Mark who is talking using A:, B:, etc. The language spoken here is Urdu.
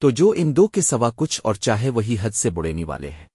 A: تو جو ان دو کے سوا کچھ اور چاہے وہی حد سے بڑینی والے ہیں۔